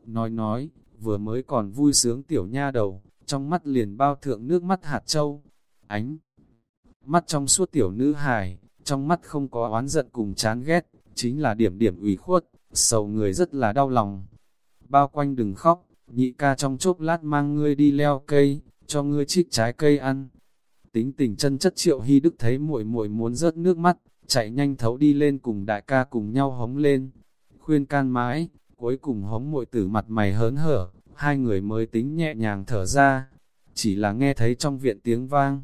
Nói nói, vừa mới còn vui sướng tiểu nha đầu, trong mắt liền bao thượng nước mắt hạt châu. Ánh mắt trong suốt tiểu nữ hài, trong mắt không có oán giận cùng chán ghét, chính là điểm điểm ủy khuất, sầu người rất là đau lòng. Bao quanh đừng khóc, nhị ca trong chốc lát mang ngươi đi leo cây, cho ngươi trích trái cây ăn. Tính tình chân chất triệu hy đức thấy muội muội muốn rớt nước mắt, chạy nhanh thấu đi lên cùng đại ca cùng nhau hống lên. Khuyên can mãi, cuối cùng hống muội tử mặt mày hớn hở, hai người mới tính nhẹ nhàng thở ra, chỉ là nghe thấy trong viện tiếng vang.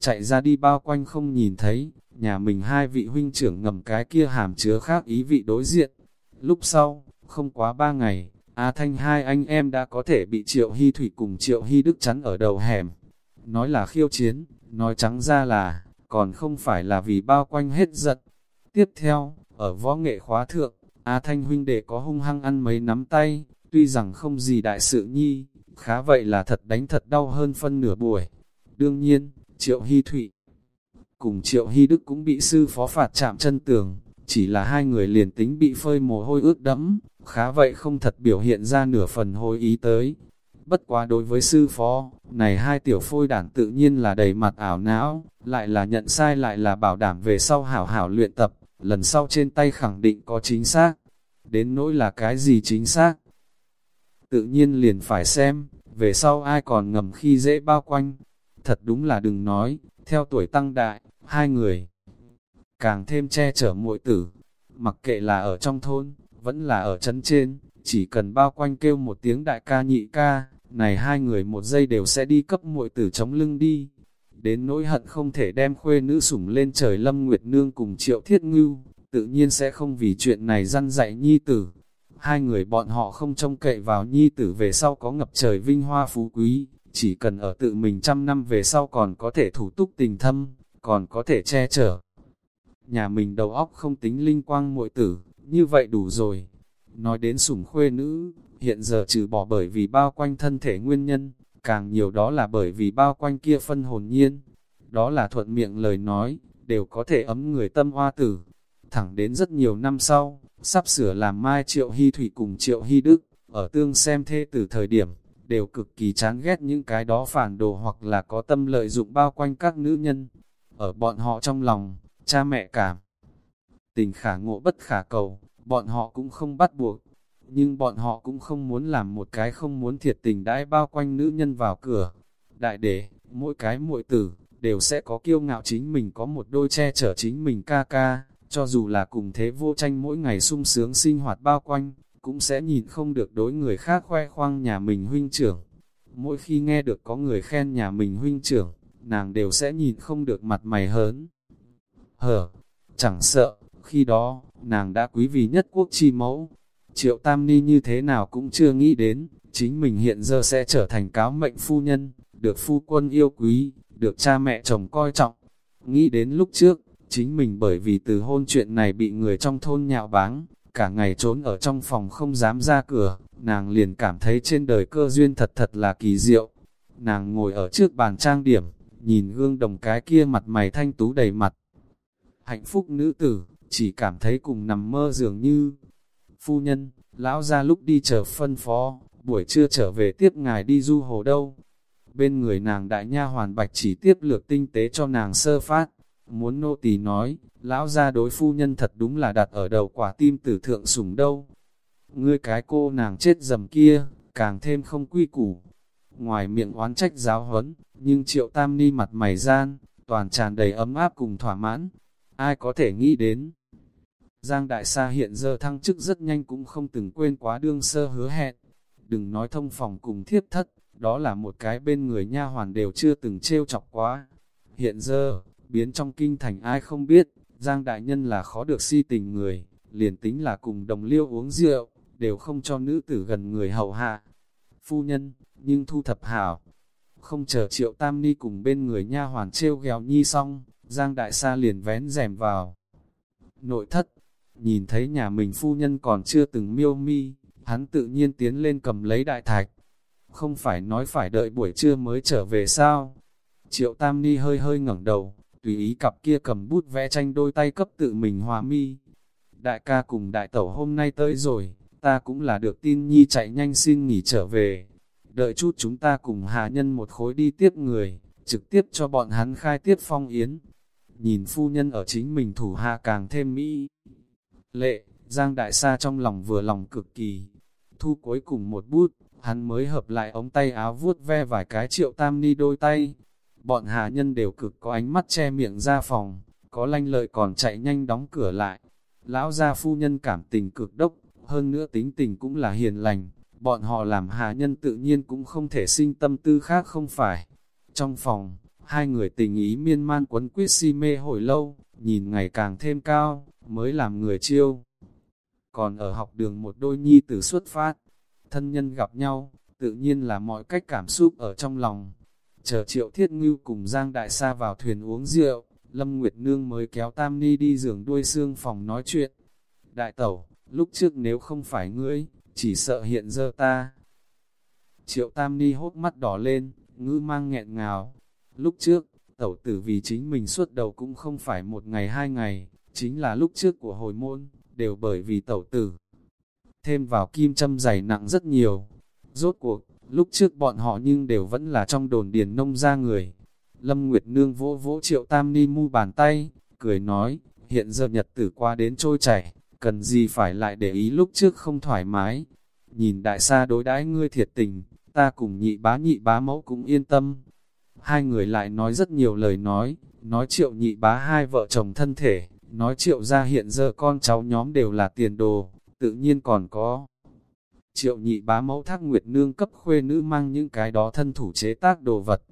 Chạy ra đi bao quanh không nhìn thấy, nhà mình hai vị huynh trưởng ngầm cái kia hàm chứa khác ý vị đối diện. Lúc sau, không quá ba ngày, A Thanh hai anh em đã có thể bị Triệu Hy Thủy cùng Triệu Hy Đức chắn ở đầu hẻm. Nói là khiêu chiến, nói trắng ra là, còn không phải là vì bao quanh hết giận. Tiếp theo, ở võ nghệ khóa thượng, A Thanh huynh đệ có hung hăng ăn mấy nắm tay, tuy rằng không gì đại sự nhi, khá vậy là thật đánh thật đau hơn phân nửa buổi. Đương nhiên, Triệu Hy Thụy cùng Triệu Hy Đức cũng bị sư phó phạt chạm chân tường, chỉ là hai người liền tính bị phơi mồ hôi ướt đẫm, khá vậy không thật biểu hiện ra nửa phần hồi ý tới. Bất quá đối với sư phó, này hai tiểu phôi đản tự nhiên là đầy mặt ảo não, lại là nhận sai lại là bảo đảm về sau hảo hảo luyện tập, lần sau trên tay khẳng định có chính xác. Đến nỗi là cái gì chính xác? Tự nhiên liền phải xem, về sau ai còn ngầm khi dễ bao quanh. Thật đúng là đừng nói, theo tuổi tăng đại, hai người càng thêm che chở muội tử. Mặc kệ là ở trong thôn, vẫn là ở chân trên, chỉ cần bao quanh kêu một tiếng đại ca nhị ca, này hai người một giây đều sẽ đi cấp muội tử chống lưng đi. Đến nỗi hận không thể đem khuê nữ sủng lên trời lâm nguyệt nương cùng triệu thiết ngưu, tự nhiên sẽ không vì chuyện này răn dạy nhi tử. Hai người bọn họ không trông cậy vào nhi tử về sau có ngập trời vinh hoa phú quý, chỉ cần ở tự mình trăm năm về sau còn có thể thủ túc tình thâm, còn có thể che chở. Nhà mình đầu óc không tính linh quang muội tử, như vậy đủ rồi. Nói đến sủng khuê nữ, hiện giờ trừ bỏ bởi vì bao quanh thân thể nguyên nhân, càng nhiều đó là bởi vì bao quanh kia phân hồn nhiên. Đó là thuận miệng lời nói, đều có thể ấm người tâm hoa tử. Thẳng đến rất nhiều năm sau, sắp sửa làm mai triệu hy thủy cùng triệu hy đức, ở tương xem thê từ thời điểm, đều cực kỳ chán ghét những cái đó phản đồ hoặc là có tâm lợi dụng bao quanh các nữ nhân. Ở bọn họ trong lòng, cha mẹ cảm. Tình khả ngộ bất khả cầu, bọn họ cũng không bắt buộc, nhưng bọn họ cũng không muốn làm một cái không muốn thiệt tình đãi bao quanh nữ nhân vào cửa. Đại đệ mỗi cái muội tử, đều sẽ có kiêu ngạo chính mình có một đôi che chở chính mình ca ca, cho dù là cùng thế vô tranh mỗi ngày sung sướng sinh hoạt bao quanh, cũng sẽ nhìn không được đối người khác khoe khoang nhà mình huynh trưởng. Mỗi khi nghe được có người khen nhà mình huynh trưởng, nàng đều sẽ nhìn không được mặt mày hớn. Hở, chẳng sợ, khi đó, nàng đã quý vì nhất quốc chi mẫu. Triệu Tam Ni như thế nào cũng chưa nghĩ đến, chính mình hiện giờ sẽ trở thành cáo mệnh phu nhân, được phu quân yêu quý, được cha mẹ chồng coi trọng. Nghĩ đến lúc trước, chính mình bởi vì từ hôn chuyện này bị người trong thôn nhạo báng, cả ngày trốn ở trong phòng không dám ra cửa, nàng liền cảm thấy trên đời cơ duyên thật thật là kỳ diệu. Nàng ngồi ở trước bàn trang điểm, nhìn gương đồng cái kia mặt mày thanh tú đầy mặt. Hạnh phúc nữ tử, chỉ cảm thấy cùng nằm mơ dường như. Phu nhân, lão ra lúc đi chờ phân phó, buổi trưa trở về tiếp ngài đi du hồ đâu. Bên người nàng đại nha hoàn bạch chỉ tiếp lược tinh tế cho nàng sơ phát. Muốn nô tỳ nói, lão ra đối phu nhân thật đúng là đặt ở đầu quả tim tử thượng sủng đâu. Ngươi cái cô nàng chết dầm kia, càng thêm không quy củ. Ngoài miệng oán trách giáo huấn, nhưng triệu tam ni mặt mày gian, toàn tràn đầy ấm áp cùng thỏa mãn. Ai có thể nghĩ đến? Giang Đại Sa hiện giờ thăng chức rất nhanh cũng không từng quên quá đương sơ hứa hẹn. Đừng nói thông phòng cùng thiếp thất, đó là một cái bên người nha hoàn đều chưa từng trêu chọc quá. Hiện giờ, biến trong kinh thành ai không biết, Giang Đại Nhân là khó được si tình người, liền tính là cùng đồng liêu uống rượu, đều không cho nữ tử gần người hậu hạ. Phu nhân, nhưng thu thập hảo, không chờ triệu tam ni cùng bên người nha hoàn trêu ghèo nhi xong, Giang Đại Sa liền vén rèm vào. Nội thất, nhìn thấy nhà mình phu nhân còn chưa từng miêu mi, hắn tự nhiên tiến lên cầm lấy đại thạch. Không phải nói phải đợi buổi trưa mới trở về sao? Triệu Tam Ni hơi hơi ngẩng đầu, tùy ý cặp kia cầm bút vẽ tranh đôi tay cấp tự mình hòa mi. Đại ca cùng đại tẩu hôm nay tới rồi, ta cũng là được tin nhi chạy nhanh xin nghỉ trở về. Đợi chút chúng ta cùng hạ nhân một khối đi tiếp người, trực tiếp cho bọn hắn khai tiếp phong yến. Nhìn phu nhân ở chính mình thủ hạ càng thêm mỹ. Lệ, Giang Đại Sa trong lòng vừa lòng cực kỳ. Thu cuối cùng một bút, hắn mới hợp lại ống tay áo vuốt ve vài cái triệu tam ni đôi tay. Bọn hạ nhân đều cực có ánh mắt che miệng ra phòng, có lanh lợi còn chạy nhanh đóng cửa lại. Lão gia phu nhân cảm tình cực đốc, hơn nữa tính tình cũng là hiền lành, bọn họ làm hạ nhân tự nhiên cũng không thể sinh tâm tư khác không phải. Trong phòng, hai người tình ý miên man quấn quyết si mê hồi lâu, nhìn ngày càng thêm cao, mới làm người chiêu. Còn ở học đường một đôi nhi tử xuất phát, thân nhân gặp nhau, tự nhiên là mọi cách cảm xúc ở trong lòng. Chờ triệu thiết ngưu cùng Giang Đại Sa vào thuyền uống rượu, Lâm Nguyệt Nương mới kéo Tam Ni đi giường đuôi xương phòng nói chuyện. Đại tẩu, lúc trước nếu không phải ngươi, chỉ sợ hiện giờ ta. Triệu Tam Ni hốt mắt đỏ lên, ngữ mang nghẹn ngào. Lúc trước, tẩu tử vì chính mình suốt đầu cũng không phải một ngày hai ngày, chính là lúc trước của hồi môn, đều bởi vì tẩu tử. Thêm vào kim châm dày nặng rất nhiều. Rốt cuộc, lúc trước bọn họ nhưng đều vẫn là trong đồn điền nông ra người. Lâm Nguyệt Nương vỗ vỗ triệu tam ni mu bàn tay, cười nói, hiện giờ nhật tử qua đến trôi chảy, cần gì phải lại để ý lúc trước không thoải mái. Nhìn đại sa đối đãi ngươi thiệt tình, ta cùng nhị bá nhị bá mẫu cũng yên tâm. Hai người lại nói rất nhiều lời nói, nói triệu nhị bá hai vợ chồng thân thể, nói triệu ra hiện giờ con cháu nhóm đều là tiền đồ, tự nhiên còn có. Triệu nhị bá mẫu thác nguyệt nương cấp khuê nữ mang những cái đó thân thủ chế tác đồ vật.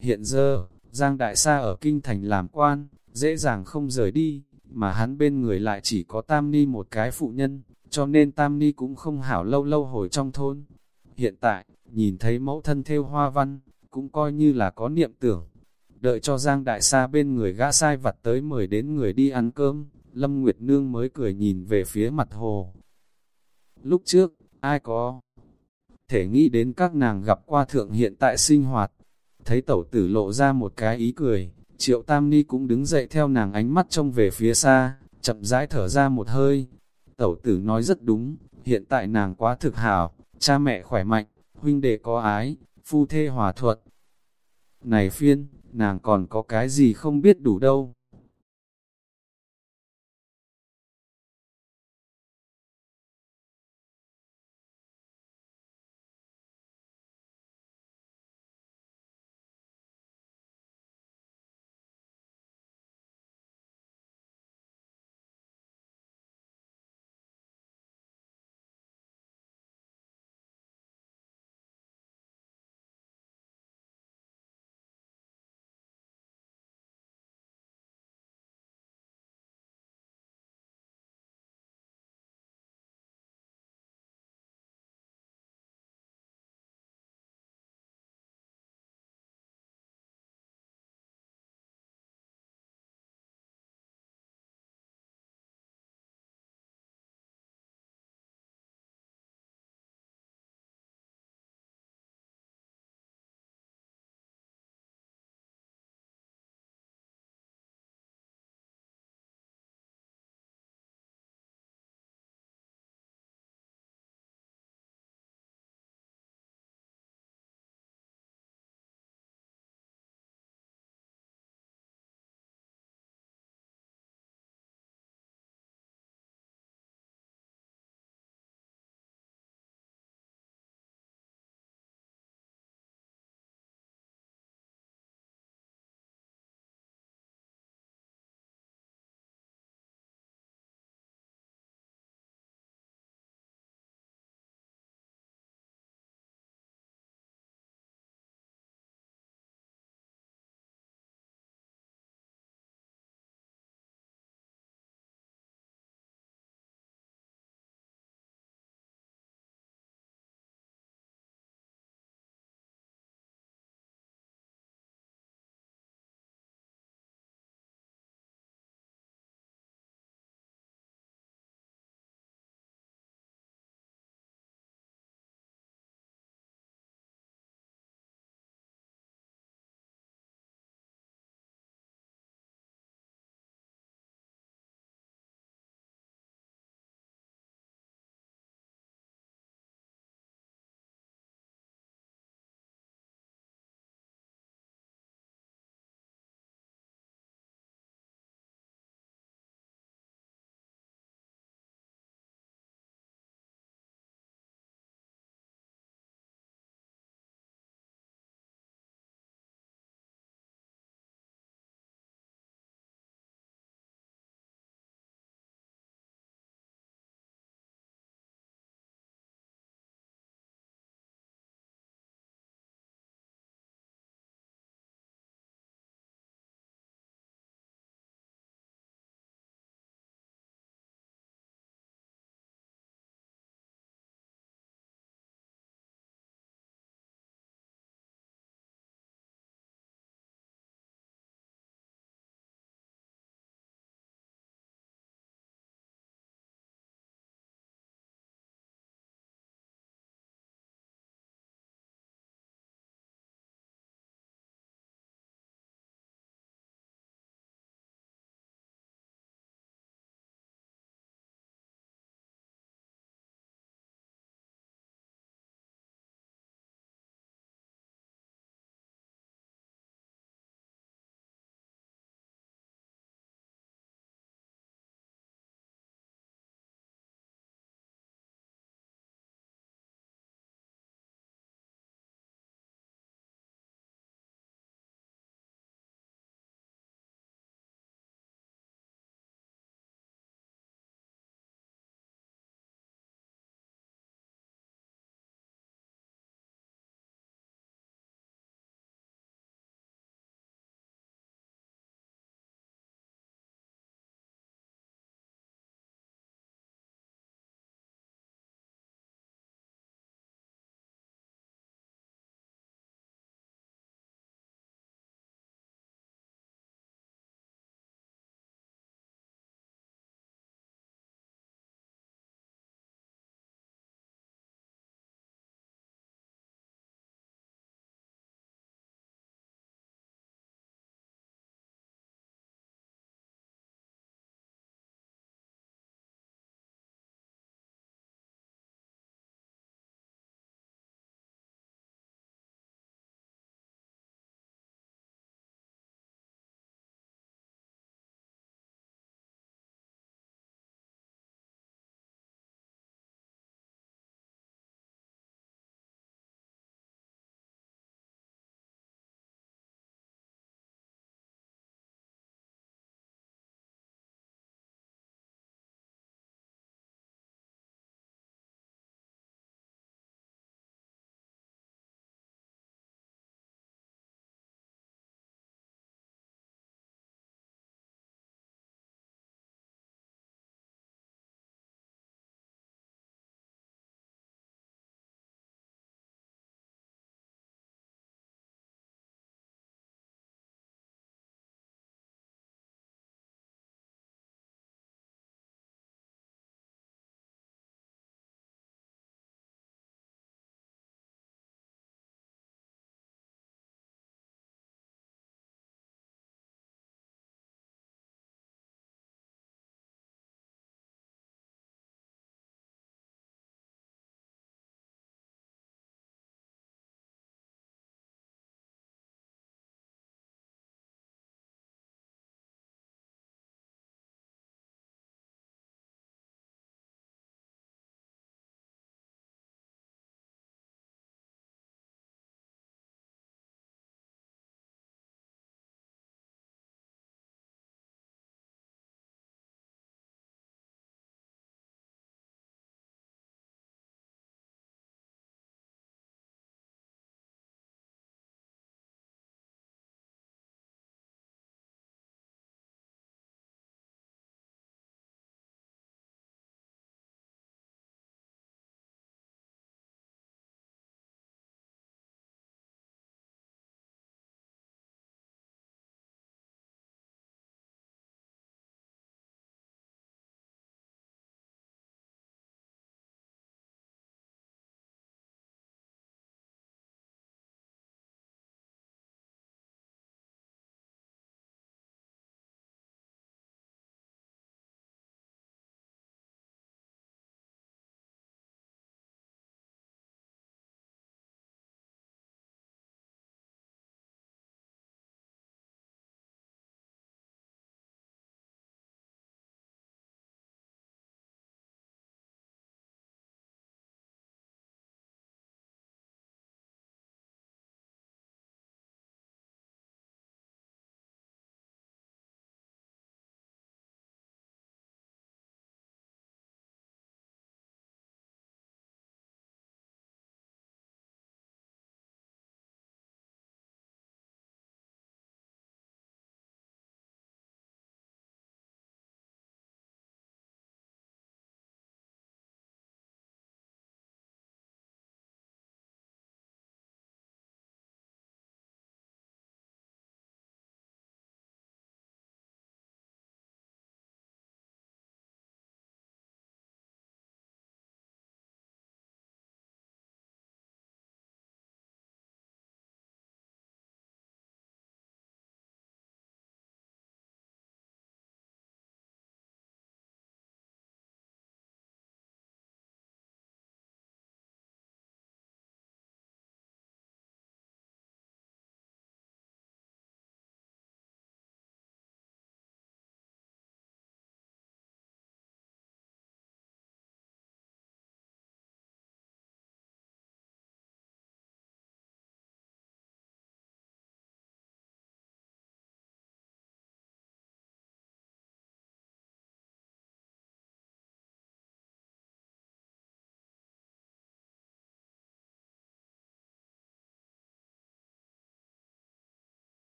Hiện giờ, Giang Đại Sa ở Kinh Thành làm quan, dễ dàng không rời đi, mà hắn bên người lại chỉ có Tam Ni một cái phụ nhân, cho nên Tam Ni cũng không hảo lâu lâu hồi trong thôn. Hiện tại, nhìn thấy mẫu thân theo hoa văn, cũng coi như là có niệm tưởng. Đợi cho Giang Đại Sa bên người gã sai vặt tới mời đến người đi ăn cơm, Lâm Nguyệt Nương mới cười nhìn về phía mặt hồ. Lúc trước, ai có thể nghĩ đến các nàng gặp qua thượng hiện tại sinh hoạt. Thấy tẩu tử lộ ra một cái ý cười, triệu tam ni cũng đứng dậy theo nàng ánh mắt trông về phía xa, chậm rãi thở ra một hơi. Tẩu tử nói rất đúng, hiện tại nàng quá thực hảo, cha mẹ khỏe mạnh, huynh đệ có ái, phu thê hòa thuận. Này phiên, nàng còn có cái gì không biết đủ đâu.